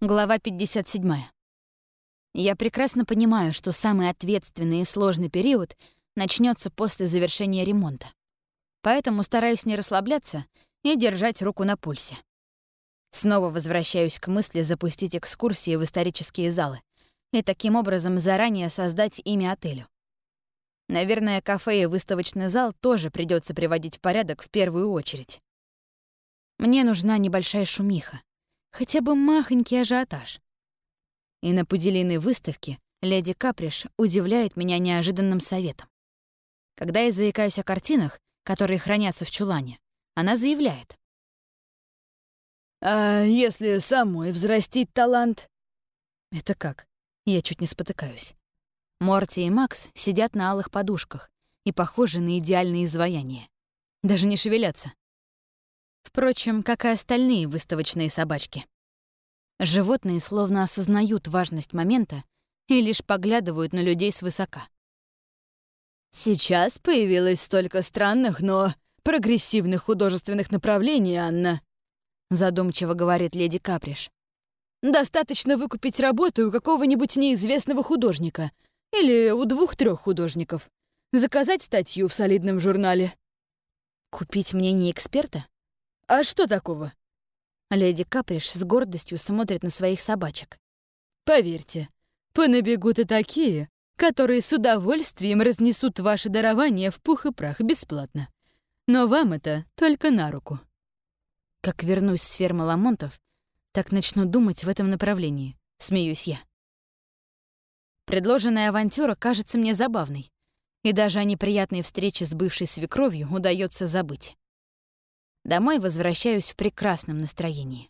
Глава 57. Я прекрасно понимаю, что самый ответственный и сложный период начнется после завершения ремонта. Поэтому стараюсь не расслабляться и держать руку на пульсе. Снова возвращаюсь к мысли запустить экскурсии в исторические залы и таким образом заранее создать имя отелю. Наверное, кафе и выставочный зал тоже придется приводить в порядок в первую очередь. Мне нужна небольшая шумиха, хотя бы махонький ажиотаж. И на пуделиной выставке леди Каприш удивляет меня неожиданным советом. Когда я заикаюсь о картинах, которые хранятся в чулане, она заявляет. «А если самой взрастить талант?» «Это как?» Я чуть не спотыкаюсь. Морти и Макс сидят на алых подушках и похожи на идеальные изваяния. Даже не шевелятся. Впрочем, как и остальные выставочные собачки. Животные словно осознают важность момента и лишь поглядывают на людей свысока. «Сейчас появилось столько странных, но прогрессивных художественных направлений, Анна», — задумчиво говорит леди Каприш. «Достаточно выкупить работу у какого-нибудь неизвестного художника или у двух-трех художников, заказать статью в солидном журнале». «Купить мнение эксперта?» «А что такого?» Леди Каприш с гордостью смотрит на своих собачек. «Поверьте, понабегут и такие, которые с удовольствием разнесут ваше дарование в пух и прах бесплатно. Но вам это только на руку». Как вернусь с фермы Ламонтов, так начну думать в этом направлении, смеюсь я. Предложенная авантюра кажется мне забавной, и даже о неприятной встрече с бывшей свекровью удается забыть. Домой возвращаюсь в прекрасном настроении.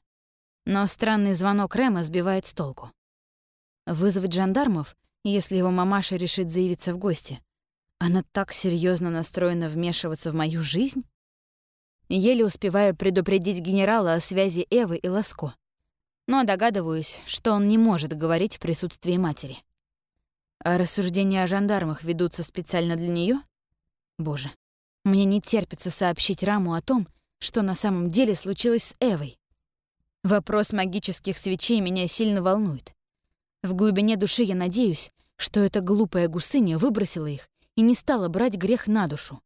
Но странный звонок Рэма сбивает с толку. Вызвать жандармов, если его мамаша решит заявиться в гости. Она так серьезно настроена вмешиваться в мою жизнь? Еле успеваю предупредить генерала о связи Эвы и Ласко. Но догадываюсь, что он не может говорить в присутствии матери. А рассуждения о жандармах ведутся специально для нее? Боже, мне не терпится сообщить Раму о том, что на самом деле случилось с Эвой. Вопрос магических свечей меня сильно волнует. В глубине души я надеюсь, что эта глупая гусыня выбросила их и не стала брать грех на душу.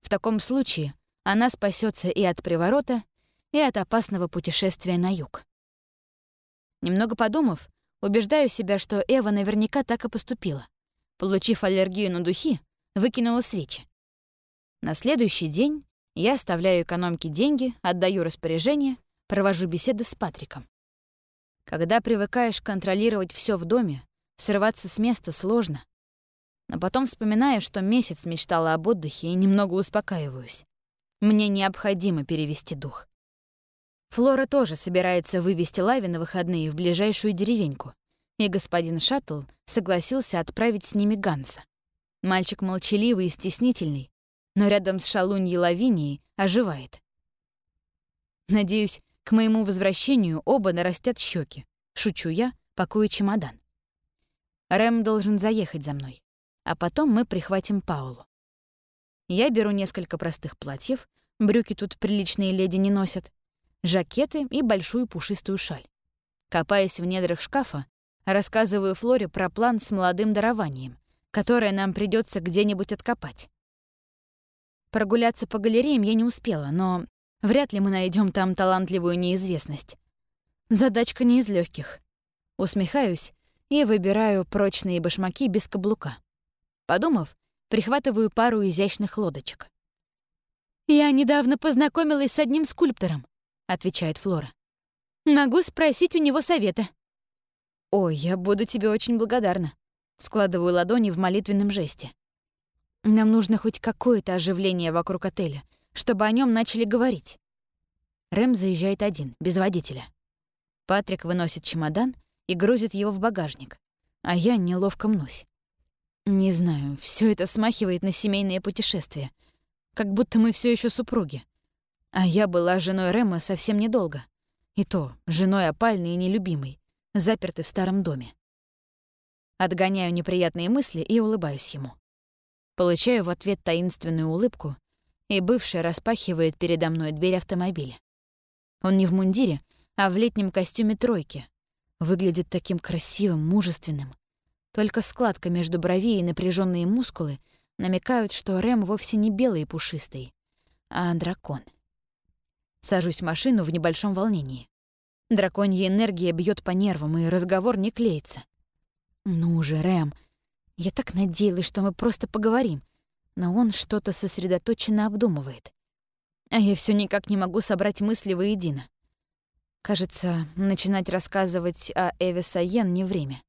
В таком случае она спасется и от приворота, и от опасного путешествия на юг. Немного подумав, убеждаю себя, что Эва наверняка так и поступила. Получив аллергию на духи, выкинула свечи. На следующий день я оставляю экономке деньги, отдаю распоряжение, провожу беседы с Патриком. Когда привыкаешь контролировать все в доме, срываться с места сложно. Но потом вспоминаю, что месяц мечтала об отдыхе и немного успокаиваюсь. Мне необходимо перевести дух. Флора тоже собирается вывести Лави на выходные в ближайшую деревеньку, и господин Шаттл согласился отправить с ними Ганса. Мальчик молчаливый и стеснительный, но рядом с шалуньей Лавинией оживает. Надеюсь, к моему возвращению оба нарастят щеки. Шучу я, пакую чемодан. Рэм должен заехать за мной, а потом мы прихватим Паулу. Я беру несколько простых платьев, брюки тут приличные леди не носят, жакеты и большую пушистую шаль. Копаясь в недрах шкафа, рассказываю Флоре про план с молодым дарованием, которое нам придется где-нибудь откопать. Прогуляться по галереям я не успела, но вряд ли мы найдем там талантливую неизвестность. Задачка не из легких. Усмехаюсь и выбираю прочные башмаки без каблука. Подумав, прихватываю пару изящных лодочек. «Я недавно познакомилась с одним скульптором», — отвечает Флора. «Могу спросить у него совета». «Ой, я буду тебе очень благодарна», — складываю ладони в молитвенном жесте. Нам нужно хоть какое-то оживление вокруг отеля, чтобы о нем начали говорить. Рэм заезжает один, без водителя. Патрик выносит чемодан и грузит его в багажник, а я неловко мнусь. Не знаю, все это смахивает на семейное путешествие, как будто мы все еще супруги. А я была женой Рэма совсем недолго. И то, женой опальной и нелюбимой, запертой в старом доме. Отгоняю неприятные мысли и улыбаюсь ему. Получаю в ответ таинственную улыбку, и бывший распахивает передо мной дверь автомобиля. Он не в мундире, а в летнем костюме тройки. Выглядит таким красивым, мужественным. Только складка между бровей и напряженные мускулы намекают, что Рэм вовсе не белый и пушистый, а дракон. Сажусь в машину в небольшом волнении. Драконья энергия бьет по нервам, и разговор не клеится. «Ну же, Рэм, я так надеялась, что мы просто поговорим, но он что-то сосредоточенно обдумывает. А я все никак не могу собрать мысли воедино. Кажется, начинать рассказывать о Эве Сайен не время.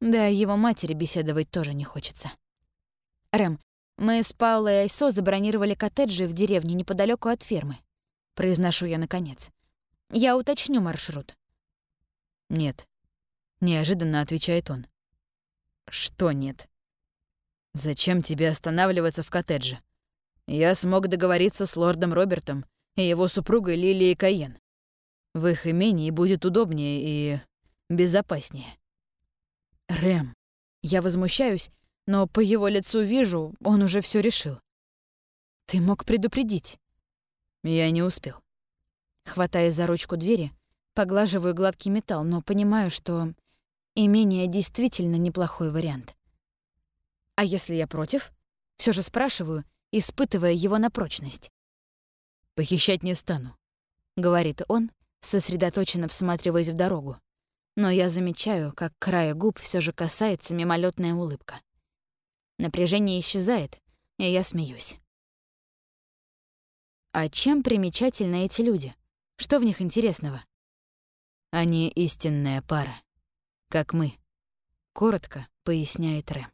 Да, его матери беседовать тоже не хочется. Рэм, мы с Паулой и Айсо забронировали коттеджи в деревне неподалеку от фермы. Произношу я наконец. Я уточню маршрут. Нет. Неожиданно отвечает он. Что нет? Зачем тебе останавливаться в коттедже? Я смог договориться с лордом Робертом и его супругой Лилией Каен. В их имении будет удобнее и безопаснее. Рэм. Я возмущаюсь, но по его лицу вижу, он уже все решил. Ты мог предупредить. Я не успел. Хватаясь за ручку двери, поглаживаю гладкий металл, но понимаю, что имение действительно неплохой вариант. А если я против? Все же спрашиваю, испытывая его на прочность. «Похищать не стану», — говорит он, сосредоточенно всматриваясь в дорогу. Но я замечаю, как края губ все же касается мимолетная улыбка. Напряжение исчезает, и я смеюсь. А чем примечательны эти люди? Что в них интересного? Они истинная пара, как мы, коротко поясняет Рэм.